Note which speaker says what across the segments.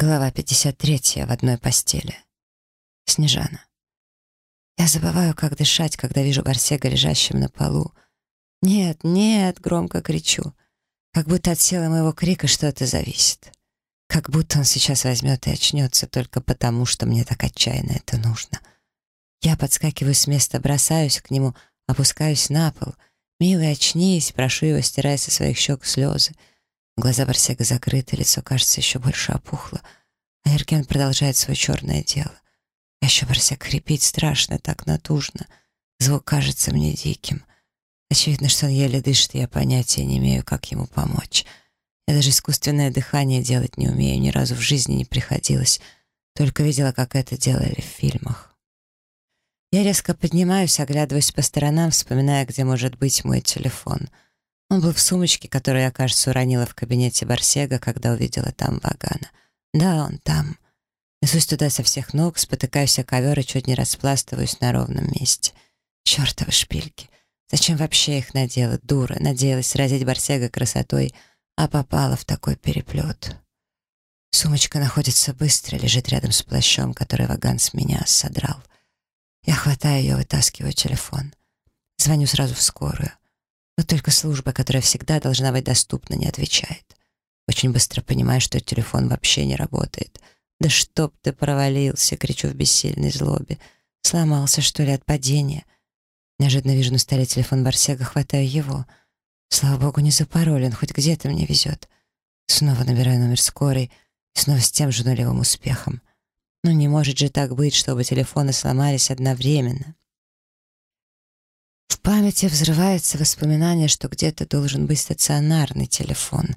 Speaker 1: Глава 53 в одной постели. Снежана. Я забываю, как дышать, когда вижу Барсега лежащим на полу. «Нет, нет!» — громко кричу. Как будто от силы моего крика что-то зависит. Как будто он сейчас возьмет и очнется только потому, что мне так отчаянно это нужно. Я подскакиваю с места, бросаюсь к нему, опускаюсь на пол. «Милый, очнись!» — прошу его, стирая со своих щек слезы. Глаза Барсега закрыты, лицо, кажется, еще больше опухло. А Эрген продолжает свое черное дело. А еще Барсег хрипит страшно, так натужно. Звук кажется мне диким. Очевидно, что он еле дышит, и я понятия не имею, как ему помочь. Я даже искусственное дыхание делать не умею, ни разу в жизни не приходилось. Только видела, как это делали в фильмах. Я резко поднимаюсь, оглядываясь по сторонам, вспоминая, где может быть мой телефон — он был в сумочке, которую я, кажется, уронила в кабинете Барсега, когда увидела там Вагана. Да, он там. Несусь туда со всех ног, спотыкаюсь о ковер и чуть не распластываюсь на ровном месте. Чёртовы шпильки. Зачем вообще их надела? Дура. Надеялась сразить Барсега красотой, а попала в такой переплет. Сумочка находится быстро, лежит рядом с плащом, который Ваган с меня содрал. Я хватаю ее, вытаскиваю телефон. Звоню сразу в скорую. Но только служба, которая всегда должна быть доступна, не отвечает. Очень быстро понимаю, что телефон вообще не работает. «Да чтоб ты провалился!» — кричу в бессильной злобе. «Сломался, что ли, от падения?» Неожиданно вижу на столе телефон Барсега, хватаю его. Слава богу, не запаролен, хоть где-то мне везет. Снова набираю номер скорой, снова с тем же нулевым успехом. Но не может же так быть, чтобы телефоны сломались одновременно. В памяти взрывается воспоминание, что где-то должен быть стационарный телефон.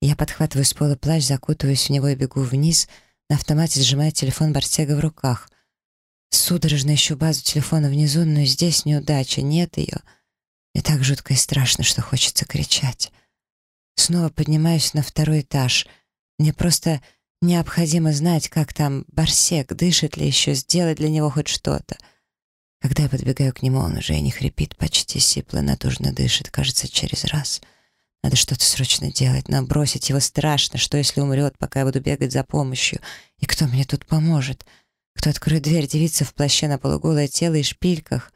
Speaker 1: Я подхватываю с пола плащ, закутываюсь в него и бегу вниз, на автомате сжимая телефон Барсега в руках. Судорожно ищу базу телефона внизу, но здесь неудача, нет ее. Мне так жутко и страшно, что хочется кричать. Снова поднимаюсь на второй этаж. Мне просто необходимо знать, как там Барсек, дышит ли еще, сделать для него хоть что-то. Когда я подбегаю к нему, он уже и не хрипит, почти сипло, натужно дышит, кажется, через раз. Надо что-то срочно делать, набросить его страшно. Что, если умрет, пока я буду бегать за помощью? И кто мне тут поможет? Кто откроет дверь? Девица в плаще на полуголое тело и шпильках.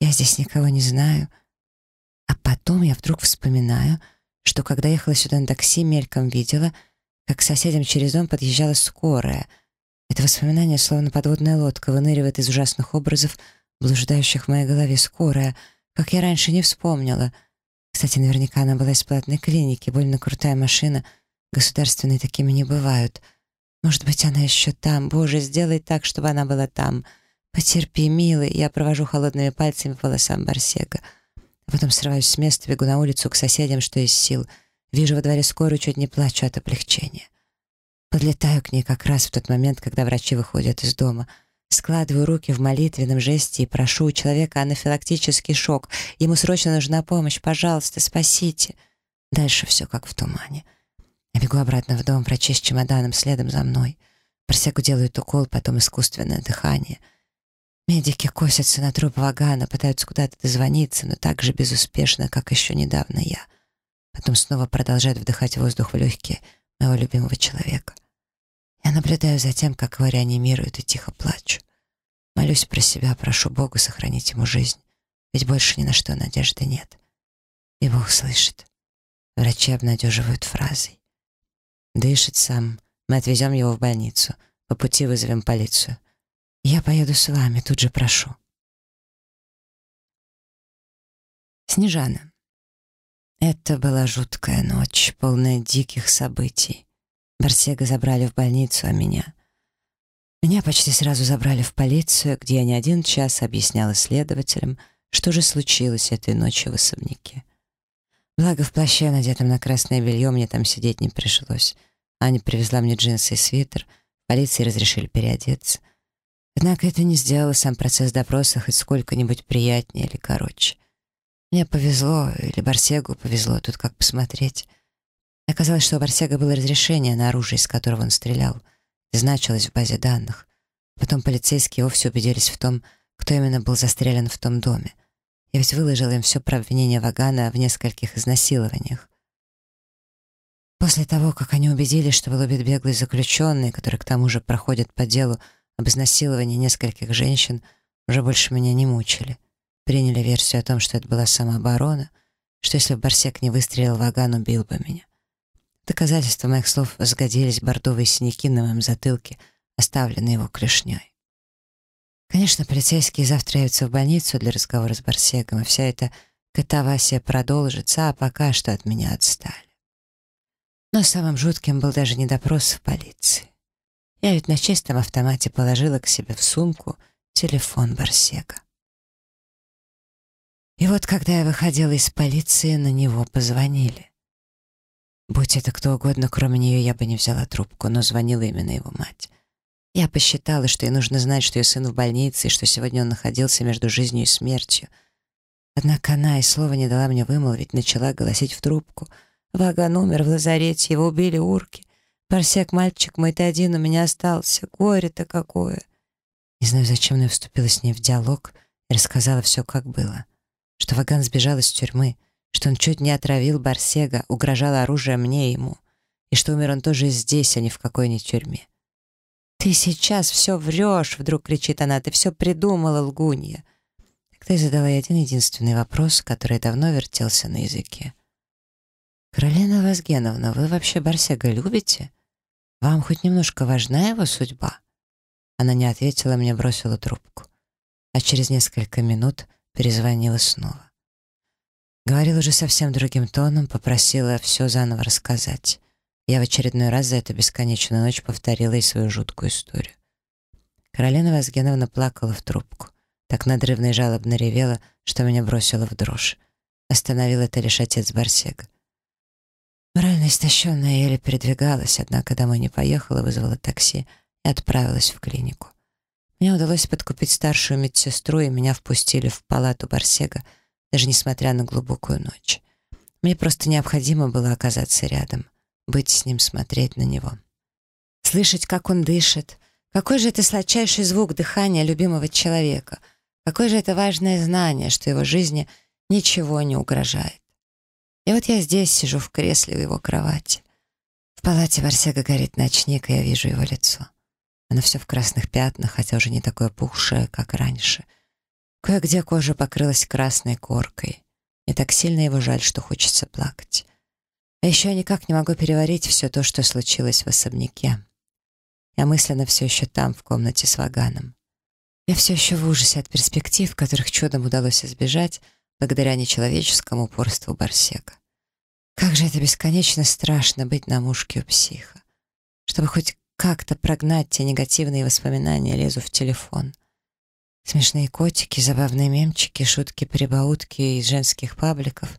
Speaker 1: Я здесь никого не знаю. А потом я вдруг вспоминаю, что когда ехала сюда на такси, мельком видела, как к соседям через дом подъезжала скорая. Это воспоминание, словно подводная лодка, выныривает из ужасных образов, блуждающих в моей голове скорая, как я раньше не вспомнила. Кстати, наверняка она была из платной клиники, больно крутая машина, государственные такими не бывают. Может быть, она еще там. Боже, сделай так, чтобы она была там. Потерпи, милый. Я провожу холодными пальцами по волосам Барсега. А потом срываюсь с места, бегу на улицу к соседям, что из сил. Вижу во дворе скорую, чуть не плачу от облегчения. Подлетаю к ней как раз в тот момент, когда врачи выходят из дома — Складываю руки в молитвенном жесте и прошу у человека анафилактический шок. Ему срочно нужна помощь. Пожалуйста, спасите. Дальше все как в тумане. Я бегу обратно в дом, прочесть чемоданом следом за мной. Просеку делают укол, потом искусственное дыхание. Медики косятся на труп Вагана, пытаются куда-то дозвониться, но так же безуспешно, как еще недавно я. Потом снова продолжают вдыхать воздух в легкие моего любимого человека. Я наблюдаю за тем, как его реанимируют, и тихо плачу. Молюсь про себя, прошу Бога сохранить ему жизнь, ведь больше ни на что надежды нет. И Бог слышит. Врачи обнадеживают фразой. Дышит сам. Мы отвезем его в больницу. По пути вызовем полицию. Я поеду с вами, тут же прошу. Снежана. Это была жуткая ночь, полная диких событий. Барсега забрали в больницу, а меня... Меня почти сразу забрали в полицию, где я не один час объясняла следователям, что же случилось этой ночью в особняке. Благо, в плаще, надетом на красное белье, мне там сидеть не пришлось. Аня привезла мне джинсы и свитер, полиции разрешили переодеться. Однако это не сделало сам процесс допроса хоть сколько-нибудь приятнее или короче. Мне повезло, или Барсегу повезло, тут как посмотреть. Оказалось, что у Барсега было разрешение на оружие, из которого он стрелял. Значилось в базе данных. Потом полицейские вовсе убедились в том, кто именно был застрелен в том доме. Я ведь выложил им все про обвинение Вагана в нескольких изнасилованиях. После того, как они убедились, что был убит беглый заключенный, который к тому же проходит по делу об изнасиловании нескольких женщин, уже больше меня не мучили. Приняли версию о том, что это была самооборона, что если бы Барсек не выстрелил, Ваган убил бы меня. Доказательства моих слов сгодились бордовые синяки на моем затылке, оставленные его клешней. Конечно, полицейские завтра явятся в больницу для разговора с Барсеком, и вся эта катавасия продолжится, а пока что от меня отстали. Но самым жутким был даже не допрос в полиции. Я ведь на чистом автомате положила к себе в сумку телефон Барсега. И вот когда я выходила из полиции, на него позвонили. Будь это кто угодно, кроме нее, я бы не взяла трубку, но звонила именно его мать. Я посчитала, что ей нужно знать, что ее сын в больнице, и что сегодня он находился между жизнью и смертью. Однако она и слова не дала мне вымолвить, начала голосить в трубку — Ваган умер в лазарете, его убили урки. Парсек, мальчик мой, ты один у меня остался. Горе-то какое!» Не знаю, зачем, но я вступила с ней в диалог и рассказала все, как было. Что Ваган сбежал из тюрьмы, что он чуть не отравил Барсега, угрожал оружием мне и ему, и что умер он тоже здесь, а не в какой-нибудь тюрьме. «Ты сейчас все врешь!» — вдруг кричит она. «Ты все придумала, лгунья!» Тогда я задала ей один единственный вопрос, который давно вертелся на языке. «Каролина Вазгеновна, вы вообще Барсега любите? Вам хоть немножко важна его судьба?» Она не ответила, мне бросила трубку. А через несколько минут перезвонила снова. Говорила уже совсем другим тоном, попросила все заново рассказать. Я в очередной раз за эту бесконечную ночь повторила ей свою жуткую историю. Каролина Вазгеновна плакала в трубку. Так надрывно и жалобно ревела, что меня бросило в дрожь. Остановил это лишь отец Барсега. Морально истощенная еле передвигалась, однако домой не поехала, вызвала такси и отправилась в клинику. Мне удалось подкупить старшую медсестру, и меня впустили в палату Барсега, даже несмотря на глубокую ночь. Мне просто необходимо было оказаться рядом, быть с ним, смотреть на него. Слышать, как он дышит. Какой же это сладчайший звук дыхания любимого человека. Какое же это важное знание, что его жизни ничего не угрожает. И вот я здесь сижу в кресле у его кровати. В палате Варсега горит ночник, и я вижу его лицо. Оно все в красных пятнах, хотя уже не такое пухшее, как раньше. Кое-где кожа покрылась красной коркой. И так сильно его жаль, что хочется плакать. А еще я никак не могу переварить все то, что случилось в особняке. Я мысленно все еще там, в комнате с Ваганом. Я все еще в ужасе от перспектив, которых чудом удалось избежать, благодаря нечеловеческому упорству Барсека. Как же это бесконечно страшно быть на мушке у психа. Чтобы хоть как-то прогнать те негативные воспоминания, лезу в телефон. Смешные котики, забавные мемчики, шутки-прибаутки из женских пабликов.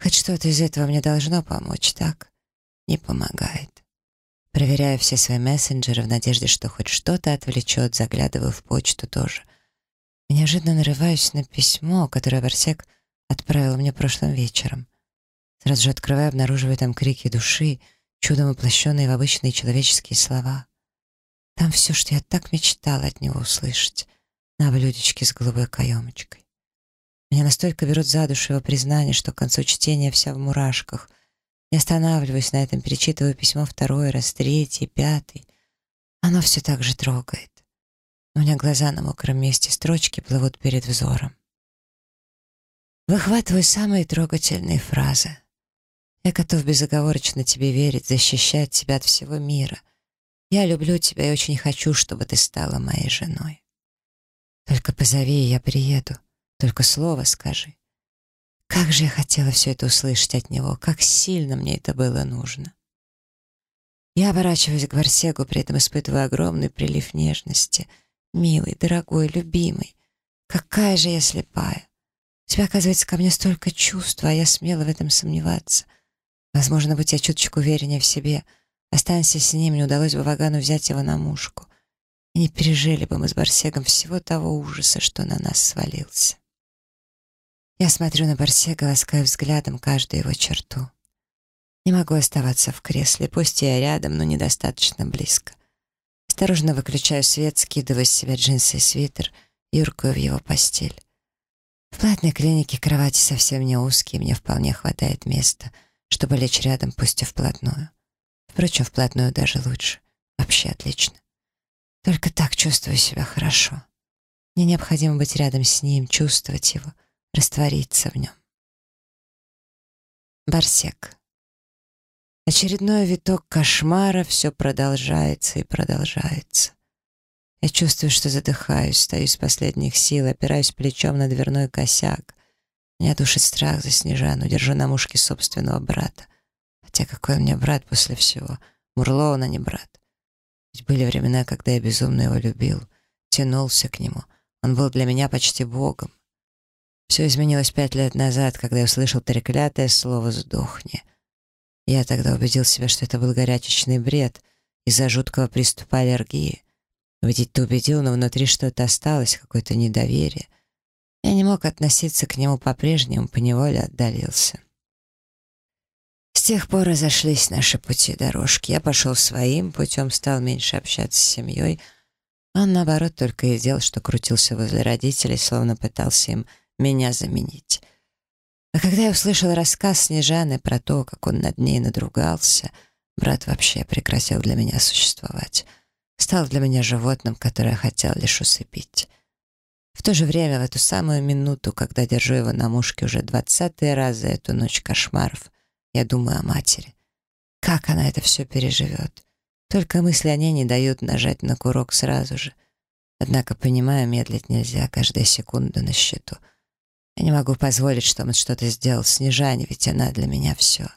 Speaker 1: Хоть что-то из этого мне должно помочь, так? Не помогает. Проверяю все свои мессенджеры в надежде, что хоть что-то отвлечет, заглядываю в почту тоже — и неожиданно нарываюсь на письмо, которое Барсек отправил мне прошлым вечером. Сразу же открываю, обнаруживаю там крики души, чудом воплощенные в обычные человеческие слова. Там все, что я так мечтала от него услышать, на блюдечке с голубой каемочкой. Меня настолько берут за душу его признание, что к концу чтения вся в мурашках. Не останавливаюсь на этом, перечитываю письмо второй раз, третий, пятый. Оно все так же трогает. У меня глаза на мокром месте, строчки плывут перед взором. Выхватываю самые трогательные фразы. Я готов безоговорочно тебе верить, защищать тебя от всего мира. Я люблю тебя и очень хочу, чтобы ты стала моей женой. Только позови, и я приеду. Только слово скажи. Как же я хотела все это услышать от него, как сильно мне это было нужно. Я оборачиваюсь к Варсегу, при этом испытываю огромный прилив нежности — Милый, дорогой, любимый, какая же я слепая. У тебя, оказывается, ко мне столько чувств, а я смела в этом сомневаться. Возможно, быть я чуточку увереннее в себе. Останься с ним, не удалось бы Вагану взять его на мушку. И не пережили бы мы с Барсегом всего того ужаса, что на нас свалился. Я смотрю на Барсега, ласкаю взглядом каждую его черту. Не могу оставаться в кресле, пусть я рядом, но недостаточно близко. Осторожно выключаю свет, скидываю с себя джинсы и свитер, юркаю в его постель. В платной клинике кровати совсем не узкие, мне вполне хватает места, чтобы лечь рядом, пусть и вплотную. Впрочем, вплотную даже лучше. Вообще отлично. Только так чувствую себя хорошо. Мне необходимо быть рядом с ним, чувствовать его, раствориться в нем. Барсек. Очередной виток кошмара, все продолжается и продолжается. Я чувствую, что задыхаюсь, стою с последних сил, опираюсь плечом на дверной косяк. Меня душит страх за Снежану, держу на мушке собственного брата. Хотя какой мне брат после всего? Мурло он, а не брат. Ведь были времена, когда я безумно его любил, тянулся к нему. Он был для меня почти богом. Все изменилось пять лет назад, когда я услышал треклятое слово «сдохни». Я тогда убедил себя, что это был горячечный бред из-за жуткого приступа аллергии. Убедить-то убедил, но внутри что-то осталось, какое-то недоверие. Я не мог относиться к нему по-прежнему, поневоле отдалился. С тех пор разошлись наши пути дорожки. Я пошел своим путем, стал меньше общаться с семьей. Он, наоборот, только и делал, что крутился возле родителей, словно пытался им меня заменить. А когда я услышал рассказ Снежаны про то, как он над ней надругался, брат вообще прекратил для меня существовать стал для меня животным, которое хотел лишь усыпить. В то же время, в эту самую минуту, когда держу его на мушке уже двадцатый раз за эту ночь кошмаров, я думаю о матери. Как она это все переживет? Только мысли о ней не дают нажать на курок сразу же. Однако, понимаю, медлить нельзя, каждая секунда на счету. Я не могу позволить, чтобы он что-то сделал Снежане, ведь она для меня все.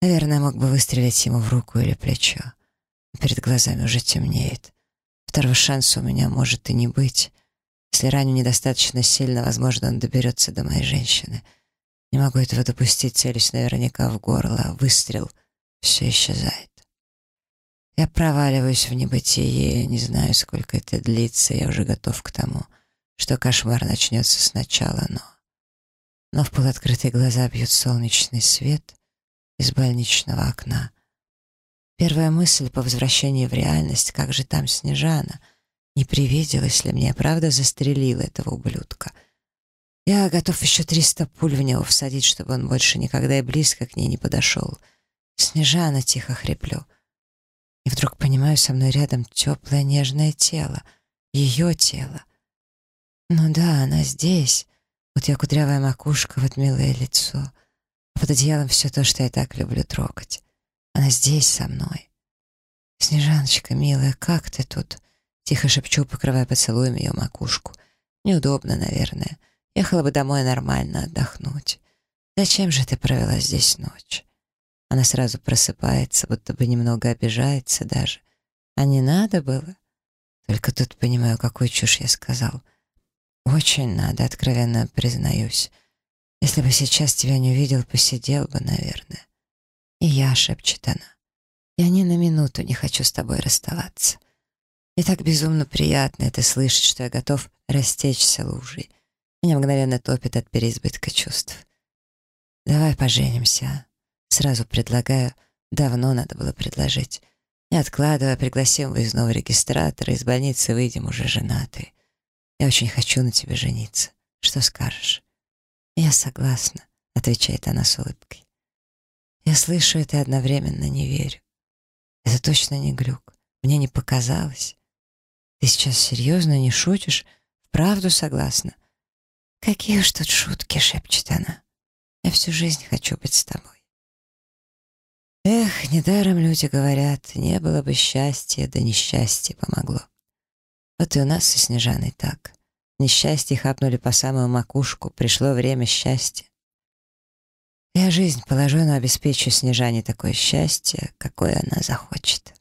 Speaker 1: Наверное, мог бы выстрелить ему в руку или плечо. Перед глазами уже темнеет. Второго шанса у меня может и не быть. Если раню недостаточно сильно, возможно, он доберется до моей женщины. Не могу этого допустить, целюсь наверняка в горло. А выстрел — все исчезает. Я проваливаюсь в небытие, не знаю, сколько это длится, я уже готов к тому, что кошмар начнется сначала, но... Но в полуоткрытые глаза бьет солнечный свет из больничного окна — Первая мысль по возвращении в реальность, как же там Снежана? Не привиделась ли мне, правда застрелила этого ублюдка? Я готов еще триста пуль в него всадить, чтобы он больше никогда и близко к ней не подошел. Снежана тихо хриплю. И вдруг понимаю, со мной рядом теплое нежное тело. Ее тело. Ну да, она здесь. Вот ее кудрявая макушка, вот милое лицо. А под одеялом все то, что я так люблю трогать. Она здесь со мной. «Снежаночка, милая, как ты тут?» Тихо шепчу, покрывая поцелуем ее макушку. «Неудобно, наверное. Ехала бы домой нормально отдохнуть. Зачем же ты провела здесь ночь?» Она сразу просыпается, будто бы немного обижается даже. А не надо было? Только тут понимаю, какую чушь я сказал. Очень надо, откровенно признаюсь. Если бы сейчас тебя не увидел, посидел бы, наверное. «И я», — шепчет она, — «я ни на минуту не хочу с тобой расставаться. И так безумно приятно это слышать, что я готов растечься лужей. Меня мгновенно топит от переизбытка чувств. Давай поженимся. Сразу предлагаю, давно надо было предложить. Не откладывая, пригласим выездного регистратора, из больницы выйдем уже женатые. Я очень хочу на тебе жениться. Что скажешь? Я согласна, отвечает она с улыбкой. Я слышу это и одновременно не верю. Это точно не глюк. Мне не показалось. Ты сейчас серьезно не шутишь? Вправду согласна? Какие уж тут шутки, шепчет она. Я всю жизнь хочу быть с тобой. Эх, недаром люди говорят, не было бы счастья, да несчастье помогло. Вот и у нас со Снежаной так. Несчастье хапнули по самую макушку, пришло время счастья. Я жизнь положу, но обеспечу Снежане такое счастье, какое она захочет.